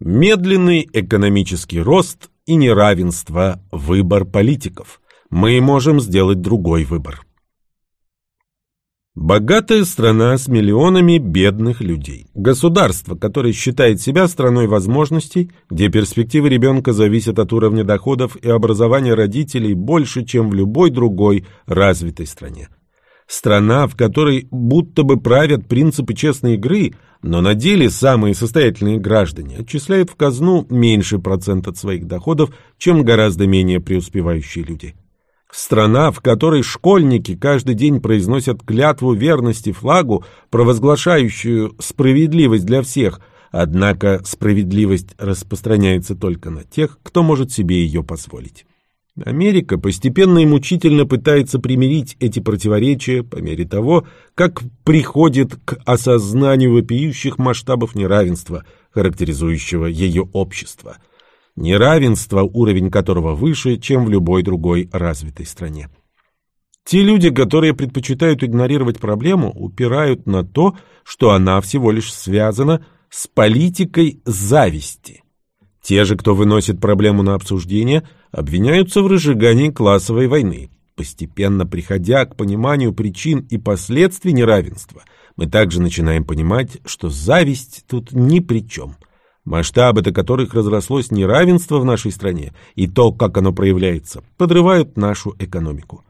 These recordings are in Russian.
Медленный экономический рост и неравенство – выбор политиков. Мы можем сделать другой выбор. Богатая страна с миллионами бедных людей. Государство, которое считает себя страной возможностей, где перспективы ребенка зависят от уровня доходов и образования родителей больше, чем в любой другой развитой стране. Страна, в которой будто бы правят принципы честной игры, но на деле самые состоятельные граждане отчисляют в казну меньше процент от своих доходов, чем гораздо менее преуспевающие люди. Страна, в которой школьники каждый день произносят клятву верности флагу, провозглашающую справедливость для всех, однако справедливость распространяется только на тех, кто может себе ее позволить. Америка постепенно и мучительно пытается примирить эти противоречия по мере того, как приходит к осознанию вопиющих масштабов неравенства, характеризующего ее общество – неравенство, уровень которого выше, чем в любой другой развитой стране. Те люди, которые предпочитают игнорировать проблему, упирают на то, что она всего лишь связана с политикой зависти. Те же, кто выносит проблему на обсуждение, обвиняются в разжигании классовой войны. Постепенно приходя к пониманию причин и последствий неравенства, мы также начинаем понимать, что зависть тут ни при чем – масштабы до которых разрослось неравенство в нашей стране и то, как оно проявляется, подрывают нашу экономику.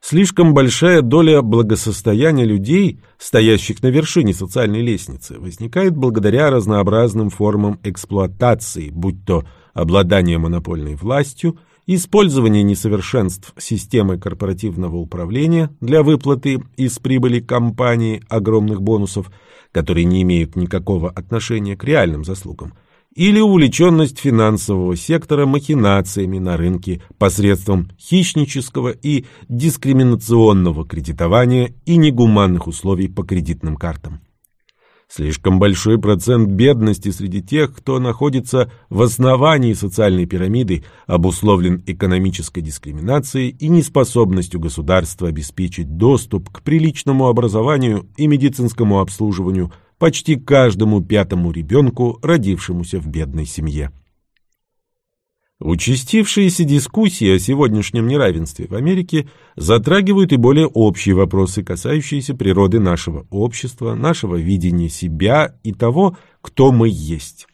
Слишком большая доля благосостояния людей, стоящих на вершине социальной лестницы, возникает благодаря разнообразным формам эксплуатации, будь то обладание монопольной властью, использование несовершенств системы корпоративного управления для выплаты из прибыли компании огромных бонусов – которые не имеют никакого отношения к реальным заслугам, или увлеченность финансового сектора махинациями на рынке посредством хищнического и дискриминационного кредитования и негуманных условий по кредитным картам. Слишком большой процент бедности среди тех, кто находится в основании социальной пирамиды, обусловлен экономической дискриминацией и неспособностью государства обеспечить доступ к приличному образованию и медицинскому обслуживанию почти каждому пятому ребенку, родившемуся в бедной семье. Участившиеся дискуссии о сегодняшнем неравенстве в Америке затрагивают и более общие вопросы, касающиеся природы нашего общества, нашего видения себя и того, кто мы есть.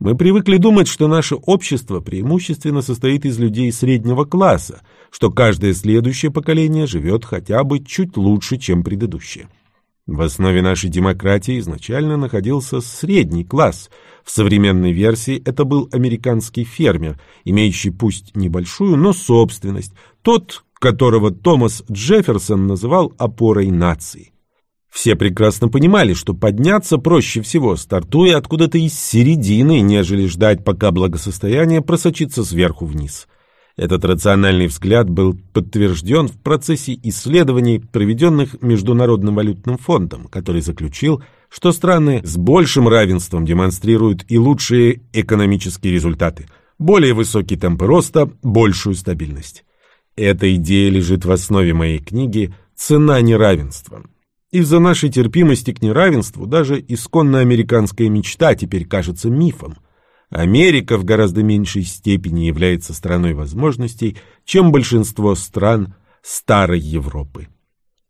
Мы привыкли думать, что наше общество преимущественно состоит из людей среднего класса, что каждое следующее поколение живет хотя бы чуть лучше, чем предыдущее. В основе нашей демократии изначально находился средний класс. В современной версии это был американский фермер, имеющий пусть небольшую, но собственность, тот, которого Томас Джефферсон называл опорой нации. Все прекрасно понимали, что подняться проще всего, стартуя откуда-то из середины, нежели ждать, пока благосостояние просочится сверху вниз. Этот рациональный взгляд был подтвержден в процессе исследований, проведенных Международным валютным фондом, который заключил, что страны с большим равенством демонстрируют и лучшие экономические результаты, более высокий темп роста, большую стабильность. Эта идея лежит в основе моей книги «Цена неравенства». Из-за нашей терпимости к неравенству даже исконно американская мечта теперь кажется мифом. Америка в гораздо меньшей степени является страной возможностей, чем большинство стран старой Европы.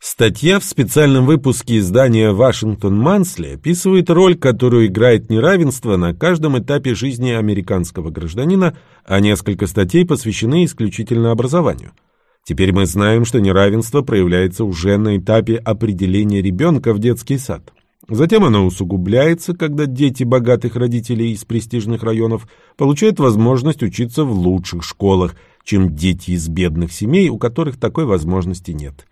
Статья в специальном выпуске издания «Вашингтон Мансли» описывает роль, которую играет неравенство на каждом этапе жизни американского гражданина, а несколько статей посвящены исключительно образованию. Теперь мы знаем, что неравенство проявляется уже на этапе определения ребенка в детский сад. Затем оно усугубляется, когда дети богатых родителей из престижных районов получают возможность учиться в лучших школах, чем дети из бедных семей, у которых такой возможности нет.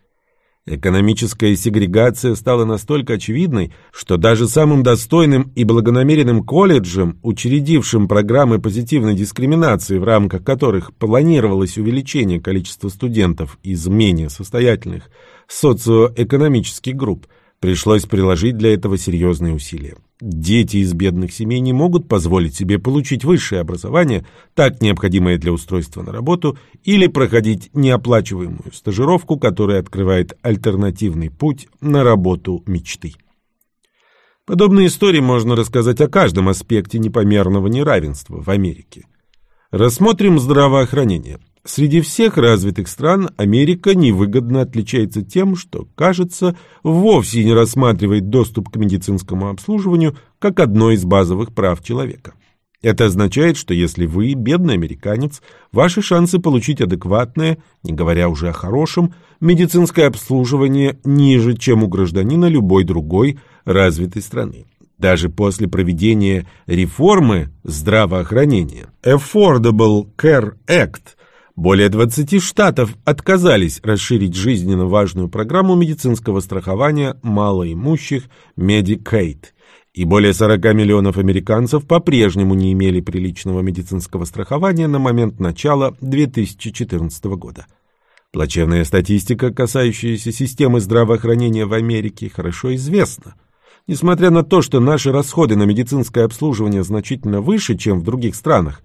Экономическая сегрегация стала настолько очевидной, что даже самым достойным и благонамеренным колледжам, учредившим программы позитивной дискриминации, в рамках которых планировалось увеличение количества студентов из менее состоятельных социоэкономических групп, Пришлось приложить для этого серьезные усилия. Дети из бедных семей не могут позволить себе получить высшее образование, так необходимое для устройства на работу, или проходить неоплачиваемую стажировку, которая открывает альтернативный путь на работу мечты. Подобные истории можно рассказать о каждом аспекте непомерного неравенства в Америке. Рассмотрим здравоохранение. Среди всех развитых стран Америка невыгодно отличается тем, что, кажется, вовсе не рассматривает доступ к медицинскому обслуживанию как одно из базовых прав человека. Это означает, что если вы бедный американец, ваши шансы получить адекватное, не говоря уже о хорошем, медицинское обслуживание ниже, чем у гражданина любой другой развитой страны. Даже после проведения реформы здравоохранения Affordable Care Act более 20 штатов отказались расширить жизненно важную программу медицинского страхования малоимущих Medicaid – и более 40 миллионов американцев по-прежнему не имели приличного медицинского страхования на момент начала 2014 года. Плачевная статистика, касающаяся системы здравоохранения в Америке, хорошо известна. Несмотря на то, что наши расходы на медицинское обслуживание значительно выше, чем в других странах,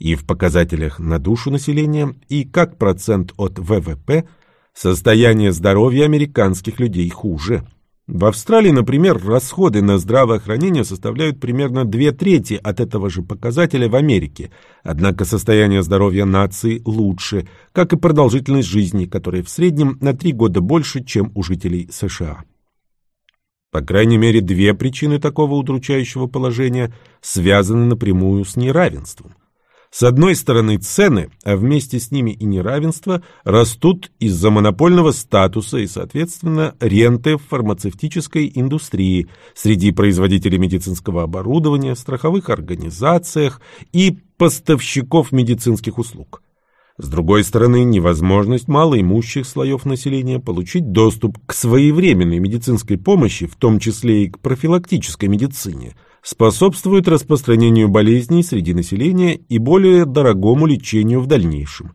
и в показателях на душу населения, и как процент от ВВП, состояние здоровья американских людей хуже – в Австралии, например, расходы на здравоохранение составляют примерно две трети от этого же показателя в Америке, однако состояние здоровья нации лучше, как и продолжительность жизни, которая в среднем на три года больше, чем у жителей США. По крайней мере, две причины такого удручающего положения связаны напрямую с неравенством. С одной стороны, цены, а вместе с ними и неравенство, растут из-за монопольного статуса и, соответственно, ренты в фармацевтической индустрии, среди производителей медицинского оборудования, страховых организациях и поставщиков медицинских услуг. С другой стороны, невозможность малоимущих слоев населения получить доступ к своевременной медицинской помощи, в том числе и к профилактической медицине – способствует распространению болезней среди населения и более дорогому лечению в дальнейшем.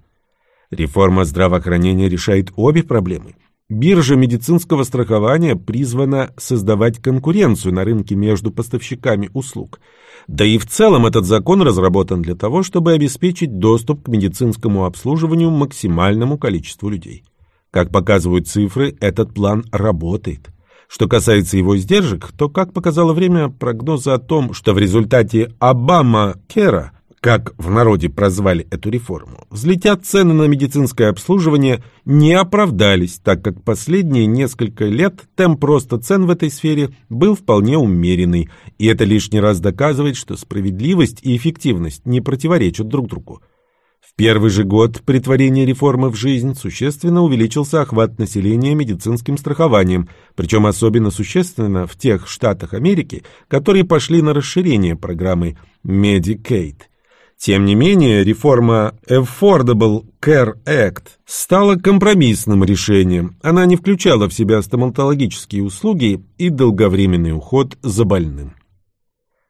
Реформа здравоохранения решает обе проблемы. Биржа медицинского страхования призвана создавать конкуренцию на рынке между поставщиками услуг. Да и в целом этот закон разработан для того, чтобы обеспечить доступ к медицинскому обслуживанию максимальному количеству людей. Как показывают цифры, этот план работает. Что касается его издержек, то, как показало время, прогнозы о том, что в результате Обама-Кера, как в народе прозвали эту реформу, взлетят цены на медицинское обслуживание, не оправдались, так как последние несколько лет темп роста цен в этой сфере был вполне умеренный, и это лишний раз доказывает, что справедливость и эффективность не противоречат друг другу. В первый же год притворения реформы в жизнь существенно увеличился охват населения медицинским страхованием, причем особенно существенно в тех штатах Америки, которые пошли на расширение программы Medicaid. Тем не менее, реформа Affordable Care Act стала компромиссным решением. Она не включала в себя стоматологические услуги и долговременный уход за больным.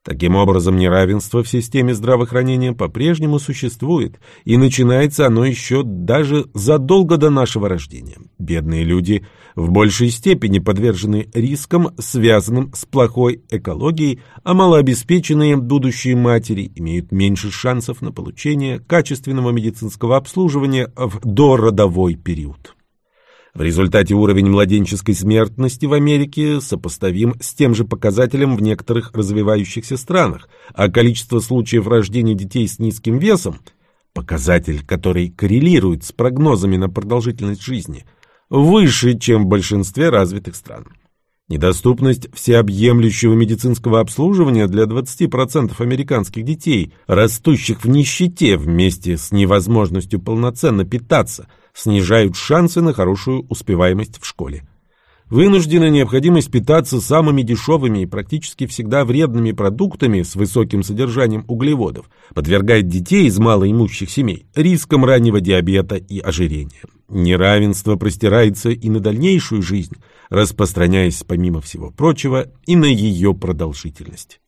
Таким образом, неравенство в системе здравоохранения по-прежнему существует, и начинается оно еще даже задолго до нашего рождения. Бедные люди в большей степени подвержены рискам, связанным с плохой экологией, а малообеспеченные будущие матери имеют меньше шансов на получение качественного медицинского обслуживания в дородовой период. В результате уровень младенческой смертности в Америке сопоставим с тем же показателем в некоторых развивающихся странах, а количество случаев рождения детей с низким весом, показатель, который коррелирует с прогнозами на продолжительность жизни, выше, чем в большинстве развитых стран. Недоступность всеобъемлющего медицинского обслуживания для 20% американских детей, растущих в нищете вместе с невозможностью полноценно питаться – снижают шансы на хорошую успеваемость в школе. Вынужденная необходимость питаться самыми дешевыми и практически всегда вредными продуктами с высоким содержанием углеводов подвергает детей из малоимущих семей рискам раннего диабета и ожирения. Неравенство простирается и на дальнейшую жизнь, распространяясь, помимо всего прочего, и на ее продолжительность.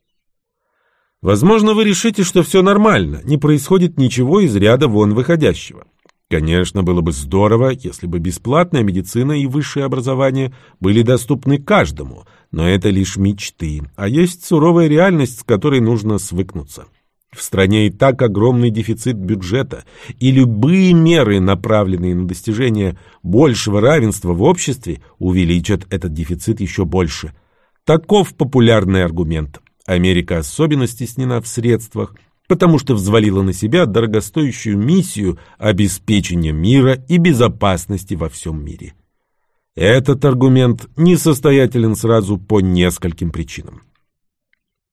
Возможно, вы решите, что все нормально, не происходит ничего из ряда вон выходящего. Конечно, было бы здорово, если бы бесплатная медицина и высшее образование были доступны каждому, но это лишь мечты, а есть суровая реальность, с которой нужно свыкнуться. В стране и так огромный дефицит бюджета, и любые меры, направленные на достижение большего равенства в обществе, увеличат этот дефицит еще больше. Таков популярный аргумент. Америка особенно стеснена в средствах, потому что взвалила на себя дорогостоящую миссию обеспечения мира и безопасности во всем мире. Этот аргумент несостоятелен сразу по нескольким причинам.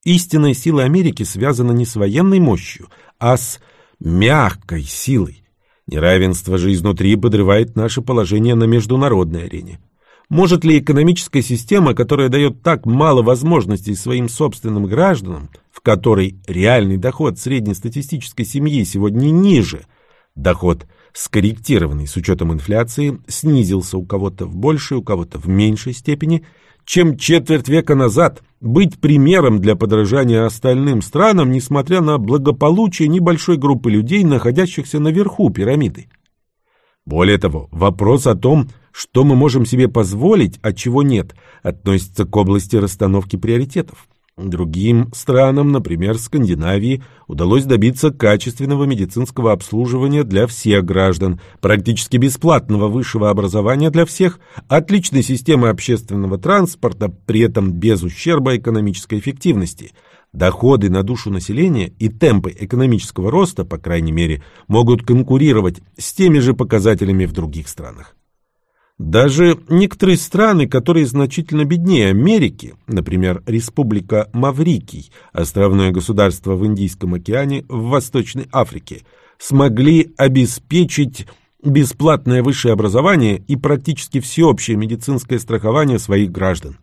Истинная сила Америки связана не с военной мощью, а с мягкой силой. Неравенство же изнутри подрывает наше положение на международной арене. Может ли экономическая система, которая дает так мало возможностей своим собственным гражданам, которой реальный доход среднестатистической семьи сегодня ниже, доход скорректированный с учетом инфляции, снизился у кого-то в большей, у кого-то в меньшей степени, чем четверть века назад, быть примером для подражания остальным странам, несмотря на благополучие небольшой группы людей, находящихся наверху пирамиды. Более того, вопрос о том, что мы можем себе позволить, а чего нет, относится к области расстановки приоритетов. Другим странам, например, Скандинавии, удалось добиться качественного медицинского обслуживания для всех граждан, практически бесплатного высшего образования для всех, отличной системы общественного транспорта, при этом без ущерба экономической эффективности. Доходы на душу населения и темпы экономического роста, по крайней мере, могут конкурировать с теми же показателями в других странах. Даже некоторые страны, которые значительно беднее Америки, например, Республика Маврикий, островное государство в Индийском океане в Восточной Африке, смогли обеспечить бесплатное высшее образование и практически всеобщее медицинское страхование своих граждан.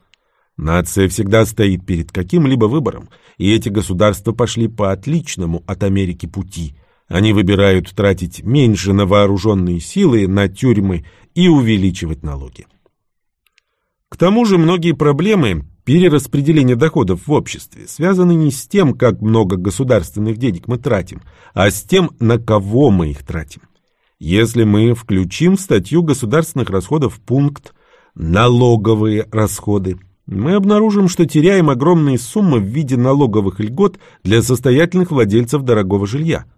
Нация всегда стоит перед каким-либо выбором, и эти государства пошли по отличному от Америки пути – они выбирают тратить меньше на вооруженные силы, на тюрьмы и увеличивать налоги. К тому же многие проблемы перераспределения доходов в обществе связаны не с тем, как много государственных денег мы тратим, а с тем, на кого мы их тратим. Если мы включим в статью государственных расходов пункт «налоговые расходы», мы обнаружим, что теряем огромные суммы в виде налоговых льгот для состоятельных владельцев дорогого жилья –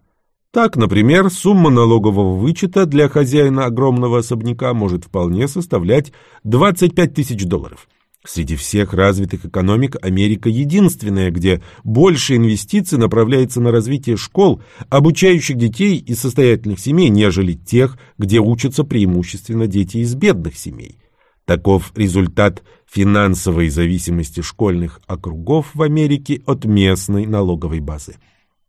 так, например, сумма налогового вычета для хозяина огромного особняка может вполне составлять 25 тысяч долларов. Среди всех развитых экономик Америка единственная, где больше инвестиций направляется на развитие школ, обучающих детей из состоятельных семей, нежели тех, где учатся преимущественно дети из бедных семей. Таков результат финансовой зависимости школьных округов в Америке от местной налоговой базы.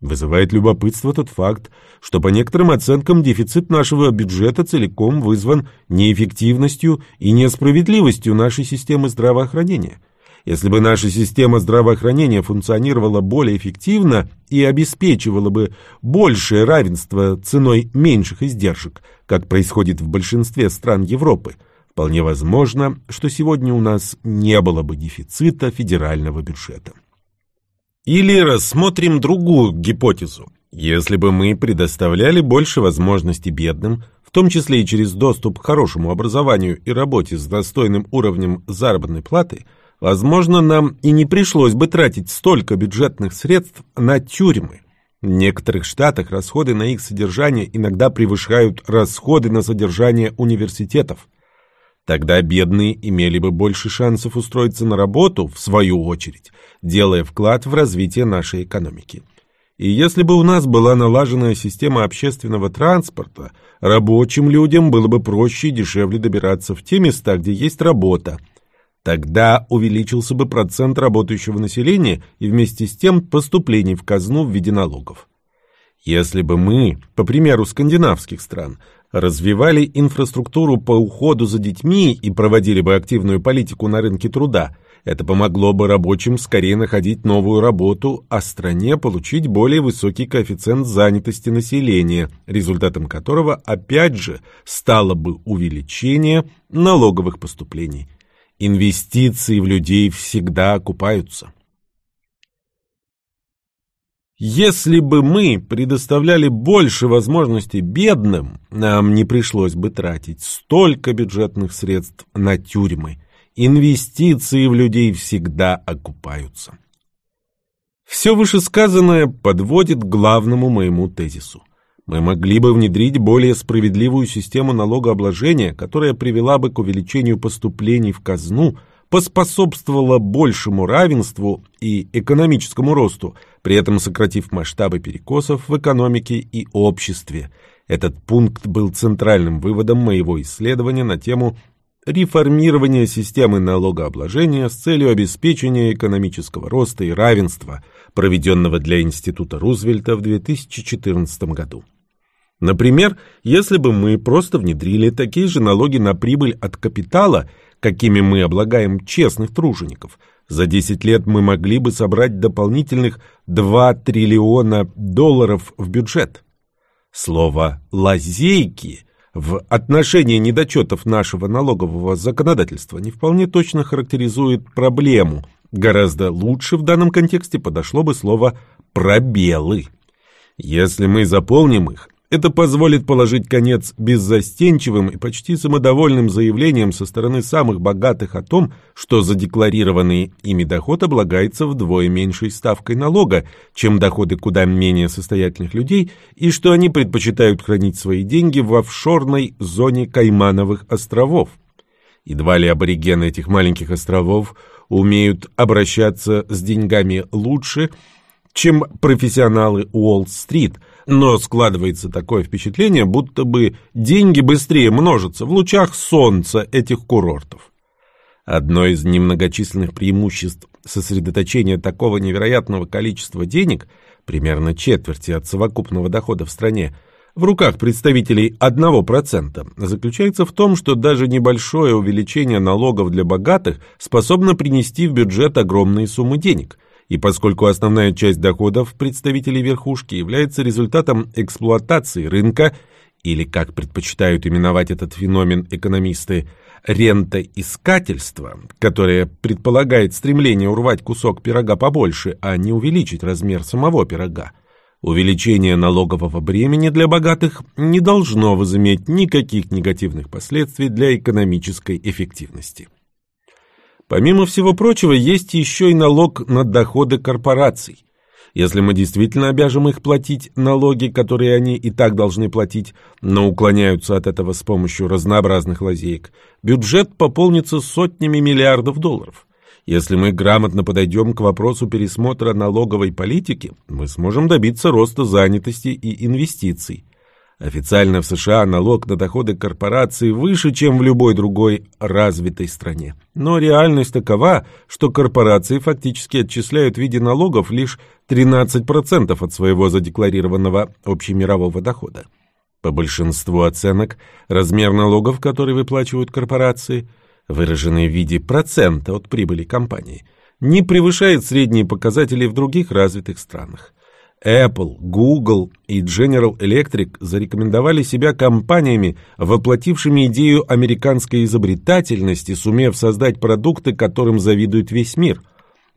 Вызывает любопытство тот факт, что по некоторым оценкам дефицит нашего бюджета целиком вызван неэффективностью и несправедливостью нашей системы здравоохранения. Если бы наша система здравоохранения функционировала более эффективно и обеспечивала бы большее равенство ценой меньших издержек, как происходит в большинстве стран Европы, вполне возможно, что сегодня у нас не было бы дефицита федерального бюджета. Или рассмотрим другую гипотезу. Если бы мы предоставляли больше возможностей бедным, в том числе и через доступ к хорошему образованию и работе с достойным уровнем заработной платы, возможно, нам и не пришлось бы тратить столько бюджетных средств на тюрьмы. В некоторых штатах расходы на их содержание иногда превышают расходы на содержание университетов. Тогда бедные имели бы больше шансов устроиться на работу, в свою очередь, делая вклад в развитие нашей экономики. И если бы у нас была налаженная система общественного транспорта, рабочим людям было бы проще и дешевле добираться в те места, где есть работа. Тогда увеличился бы процент работающего населения и вместе с тем поступлений в казну в виде налогов. Если бы мы, по примеру скандинавских стран, развивали инфраструктуру по уходу за детьми и проводили бы активную политику на рынке труда, это помогло бы рабочим скорее находить новую работу, а стране получить более высокий коэффициент занятости населения, результатом которого опять же стало бы увеличение налоговых поступлений. Инвестиции в людей всегда окупаются. Если бы мы предоставляли больше возможностей бедным, нам не пришлось бы тратить столько бюджетных средств на тюрьмы. Инвестиции в людей всегда окупаются. Все вышесказанное подводит к главному моему тезису. Мы могли бы внедрить более справедливую систему налогообложения, которая привела бы к увеличению поступлений в казну, поспособствовала большему равенству и экономическому росту, при этом сократив масштабы перекосов в экономике и обществе. Этот пункт был центральным выводом моего исследования на тему реформирования системы налогообложения с целью обеспечения экономического роста и равенства, проведенного для Института Рузвельта в 2014 году. Например, если бы мы просто внедрили такие же налоги на прибыль от капитала, какими мы облагаем честных тружеников, за 10 лет мы могли бы собрать дополнительных 2 триллиона долларов в бюджет. Слово «лазейки» в отношении недочетов нашего налогового законодательства не вполне точно характеризует проблему. Гораздо лучше в данном контексте подошло бы слово «пробелы». Если мы заполним их, это позволит положить конец беззастенчивым и почти самодовольным заявлениям со стороны самых богатых о том, что задекларированный ими доход облагается вдвое меньшей ставкой налога, чем доходы куда менее состоятельных людей, и что они предпочитают хранить свои деньги в офшорной зоне Каймановых островов. Едва ли аборигены этих маленьких островов умеют обращаться с деньгами лучше, чем профессионалы Уолл-стрит – но складывается такое впечатление, будто бы деньги быстрее множатся в лучах солнца этих курортов. Одно из немногочисленных преимуществ сосредоточения такого невероятного количества денег, примерно четверти от совокупного дохода в стране, в руках представителей 1%, заключается в том, что даже небольшое увеличение налогов для богатых способно принести в бюджет огромные суммы денег – и поскольку основная часть доходов представителей верхушки является результатом эксплуатации рынка, или, как предпочитают именовать этот феномен экономисты, рентоискательства, которое предполагает стремление урвать кусок пирога побольше, а не увеличить размер самого пирога, увеличение налогового бремени для богатых не должно возыметь никаких негативных последствий для экономической эффективности. Помимо всего прочего, есть еще и налог на доходы корпораций. Если мы действительно обяжем их платить налоги, которые они и так должны платить, но уклоняются от этого с помощью разнообразных лазеек, бюджет пополнится сотнями миллиардов долларов. Если мы грамотно подойдем к вопросу пересмотра налоговой политики, мы сможем добиться роста занятости и инвестиций. Официально в США налог на доходы корпораций выше, чем в любой другой развитой стране. Но реальность такова, что корпорации фактически отчисляют в виде налогов лишь 13% от своего задекларированного общемирового дохода. По большинству оценок, размер налогов, которые выплачивают корпорации, выраженный в виде процента от прибыли компании, не превышает средние показатели в других развитых странах. Apple, Google и General Electric зарекомендовали себя компаниями, воплотившими идею американской изобретательности, сумев создать продукты, которым завидует весь мир.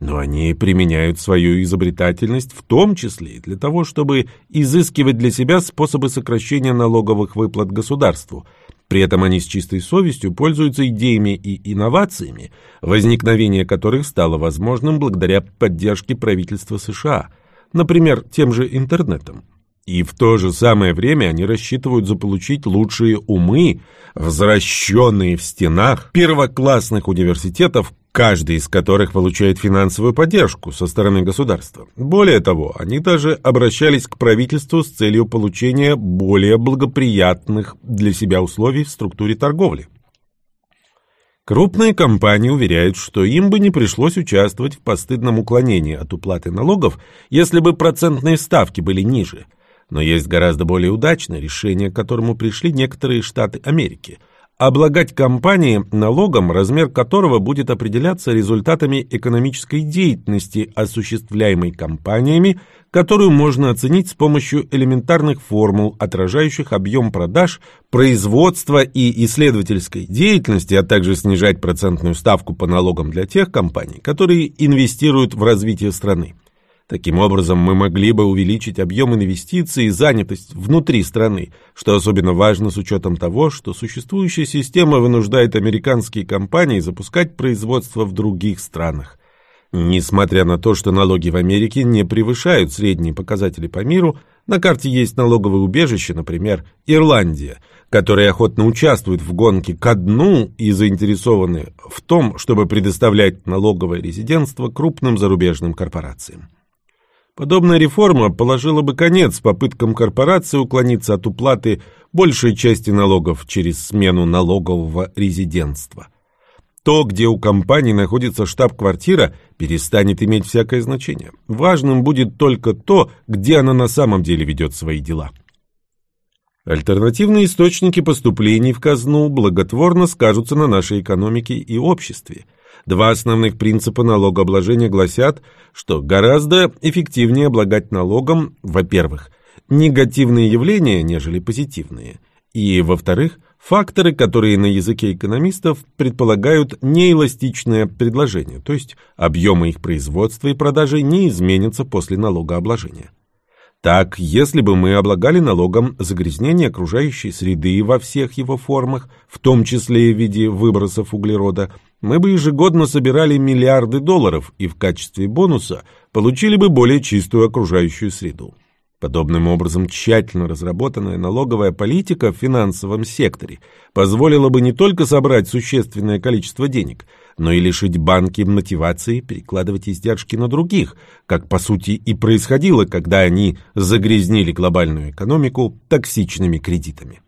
Но они применяют свою изобретательность в том числе и для того, чтобы изыскивать для себя способы сокращения налоговых выплат государству. При этом они с чистой совестью пользуются идеями и инновациями, возникновение которых стало возможным благодаря поддержке правительства США – например, тем же интернетом. И в то же самое время они рассчитывают заполучить лучшие умы, возвращенные в стенах первоклассных университетов, каждый из которых получает финансовую поддержку со стороны государства. Более того, они даже обращались к правительству с целью получения более благоприятных для себя условий в структуре торговли. Крупные компании уверяют, что им бы не пришлось участвовать в постыдном уклонении от уплаты налогов, если бы процентные ставки были ниже. Но есть гораздо более удачное решение, к которому пришли некоторые штаты Америки – облагать компании налогом, размер которого будет определяться результатами экономической деятельности, осуществляемой компаниями, которую можно оценить с помощью элементарных формул, отражающих объем продаж, производства и исследовательской деятельности, а также снижать процентную ставку по налогам для тех компаний, которые инвестируют в развитие страны. Таким образом, мы могли бы увеличить объем инвестиций и занятость внутри страны, что особенно важно с учетом того, что существующая система вынуждает американские компании запускать производство в других странах. Несмотря на то, что налоги в Америке не превышают средние показатели по миру, на карте есть налоговые убежища, например, Ирландия, которые охотно участвуют в гонке ко дну и заинтересованы в том, чтобы предоставлять налоговое резидентство крупным зарубежным корпорациям. Подобная реформа положила бы конец попыткам корпорации уклониться от уплаты большей части налогов через смену налогового резидентства – то, где у компании находится штаб-квартира, перестанет иметь всякое значение. Важным будет только то, где она на самом деле ведет свои дела. Альтернативные источники поступлений в казну благотворно скажутся на нашей экономике и обществе. Два основных принципа налогообложения гласят, что гораздо эффективнее облагать налогом, во-первых, негативные явления, нежели позитивные, и, во-вторых, Факторы, которые на языке экономистов предполагают неэластичное предложение, то есть объемы их производства и продажи не изменятся после налогообложения. Так, если бы мы облагали налогом загрязнение окружающей среды во всех его формах, в том числе в виде выбросов углерода, мы бы ежегодно собирали миллиарды долларов и в качестве бонуса получили бы более чистую окружающую среду. Подобным образом, тщательно разработанная налоговая политика в финансовом секторе позволила бы не только собрать существенное количество денег, но и лишить банки мотивации перекладывать издержки на других, как по сути и происходило, когда они загрязнили глобальную экономику токсичными кредитами.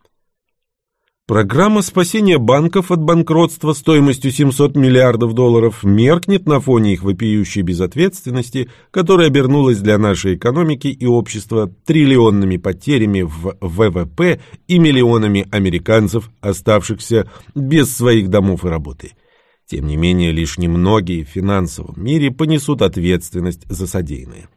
Программа спасения банков от банкротства стоимостью 700 миллиардов долларов меркнет на фоне их вопиющей безответственности, которая обернулась для нашей экономики и общества триллионными потерями в ВВП и миллионами американцев, оставшихся без своих домов и работы. Тем не менее, лишь немногие в финансовом мире понесут ответственность за содеянное.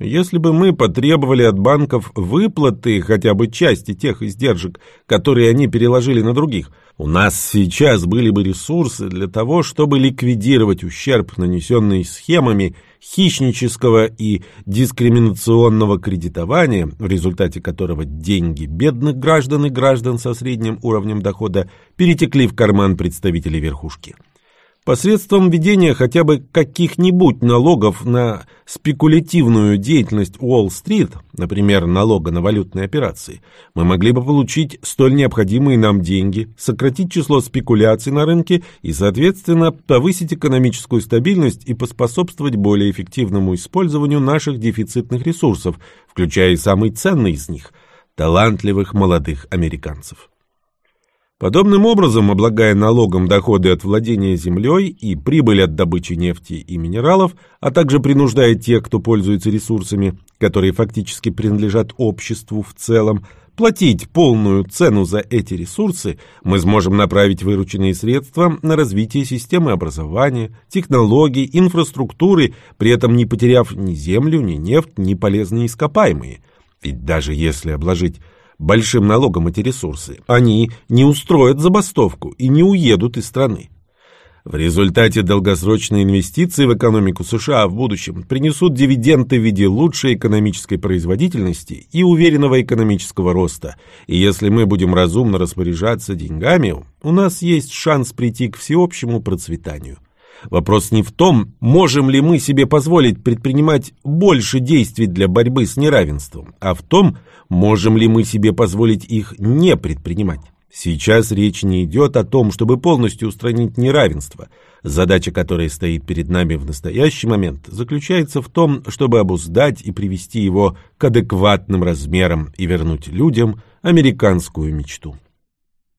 Если бы мы потребовали от банков выплаты хотя бы части тех издержек, которые они переложили на других, у нас сейчас были бы ресурсы для того, чтобы ликвидировать ущерб, нанесенный схемами хищнического и дискриминационного кредитования, в результате которого деньги бедных граждан и граждан со средним уровнем дохода перетекли в карман представителей верхушки. Посредством введения хотя бы каких-нибудь налогов на спекулятивную деятельность Уолл-стрит, например, налога на валютные операции, мы могли бы получить столь необходимые нам деньги, сократить число спекуляций на рынке и, соответственно, повысить экономическую стабильность и поспособствовать более эффективному использованию наших дефицитных ресурсов, включая и самый ценный из них – талантливых молодых американцев. Подобным образом, облагая налогом доходы от владения землей и прибыль от добычи нефти и минералов, а также принуждая тех, кто пользуется ресурсами, которые фактически принадлежат обществу в целом, платить полную цену за эти ресурсы, мы сможем направить вырученные средства на развитие системы образования, технологий, инфраструктуры, при этом не потеряв ни землю, ни нефть, ни полезные ископаемые. Ведь даже если обложить большим налогом эти ресурсы, они не устроят забастовку и не уедут из страны. В результате долгосрочные инвестиции в экономику США в будущем принесут дивиденды в виде лучшей экономической производительности и уверенного экономического роста. И если мы будем разумно распоряжаться деньгами, у нас есть шанс прийти к всеобщему процветанию. Вопрос не в том, можем ли мы себе позволить предпринимать больше действий для борьбы с неравенством, а в том, можем ли мы себе позволить их не предпринимать. Сейчас речь не идет о том, чтобы полностью устранить неравенство. Задача, которая стоит перед нами в настоящий момент, заключается в том, чтобы обуздать и привести его к адекватным размерам и вернуть людям американскую мечту.